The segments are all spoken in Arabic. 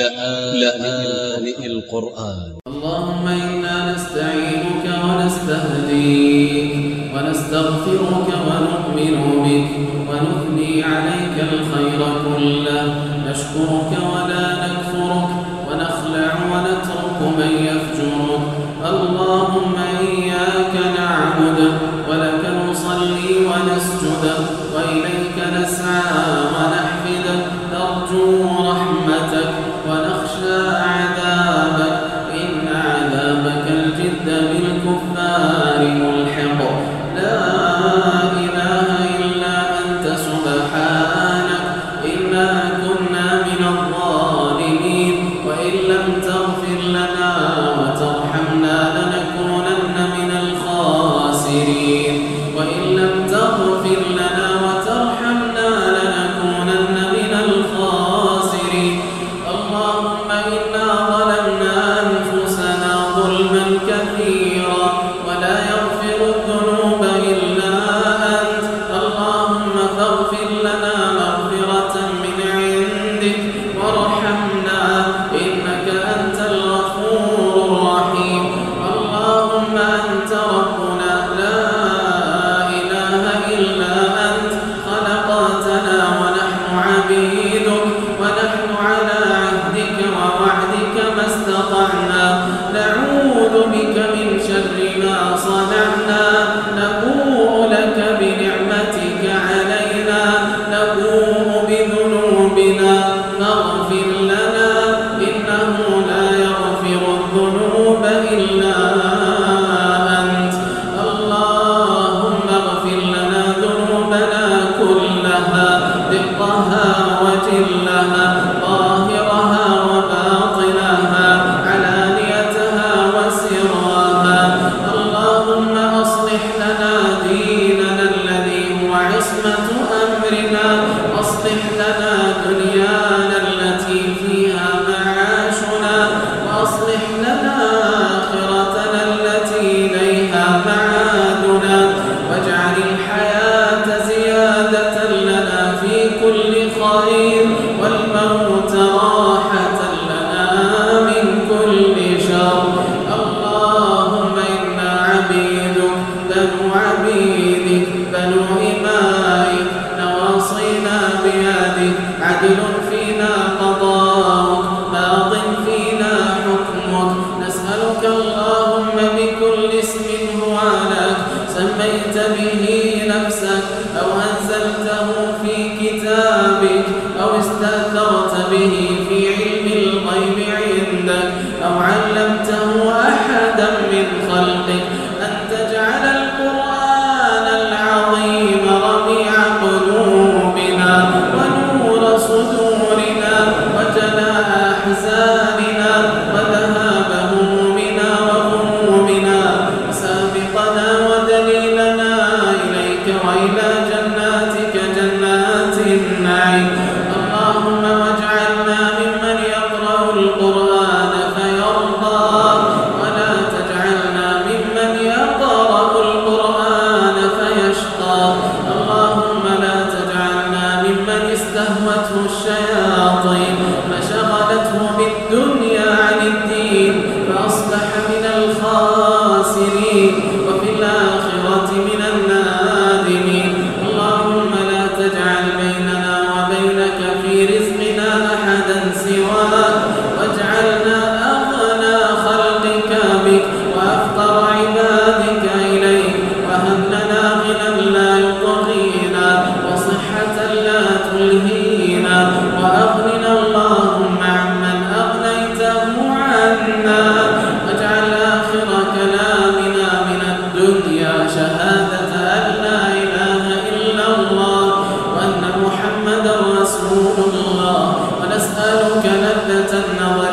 لآن, لآن القرآن. اللهم إنا نستعينك ونستهديك ونستغفرك ونؤمن بك ونثني عليك الخير كله. نشكرك ونشكرك الكثير. مهاوة لها عينا رسول الله ونسألك لذة النظر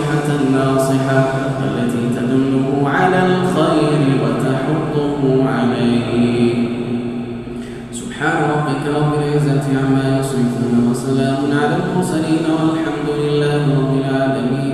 الصالحة الناصحة التي تدله على الخير وتحضه عليه. سبحان ربك رب العزة عما يصفون وسلام على المرسلين والحمد لله رب العالمين.